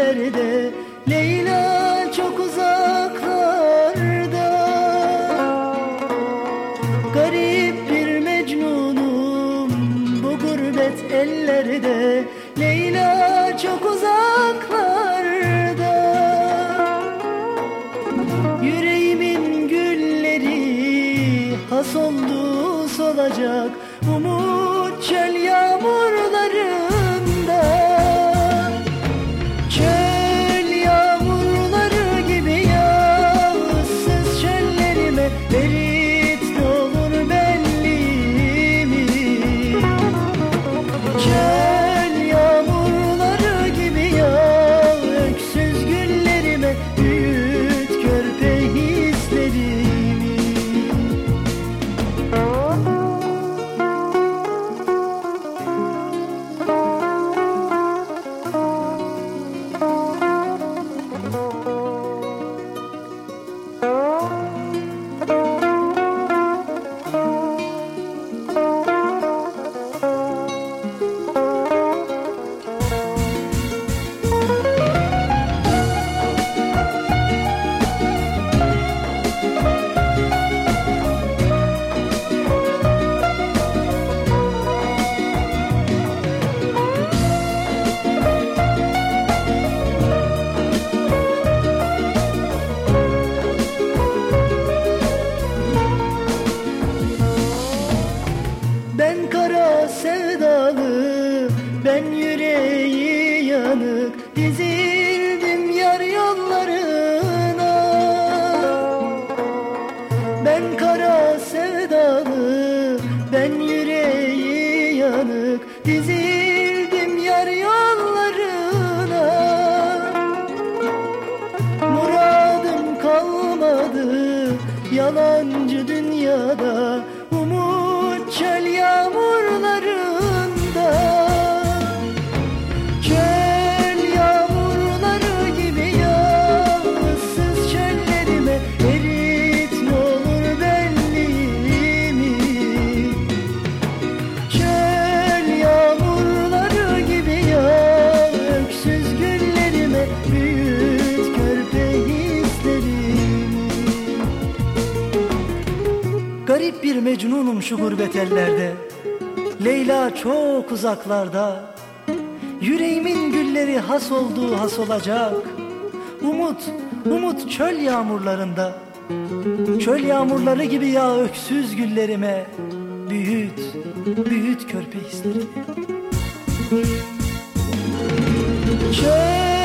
ellerde Leyla çok uzaklarda. Garip bir mecnunum bu gurbet ellerde Leyla çok uzaklarda. Yüreğimin gülleri has oldu solacak Umut çel yağmur Ben ben yüreği yanık Dizildim Garip bir mecnunum şu gurbet ellerde. Leyla çok uzaklarda. Yüreğimin gülleri has olduğu has olacak. Umut, umut çöl yağmurlarında. Çöl yağmurları gibi yağ öksüz güllerime. Büyüt, büyüt körpe hislerimi Çöl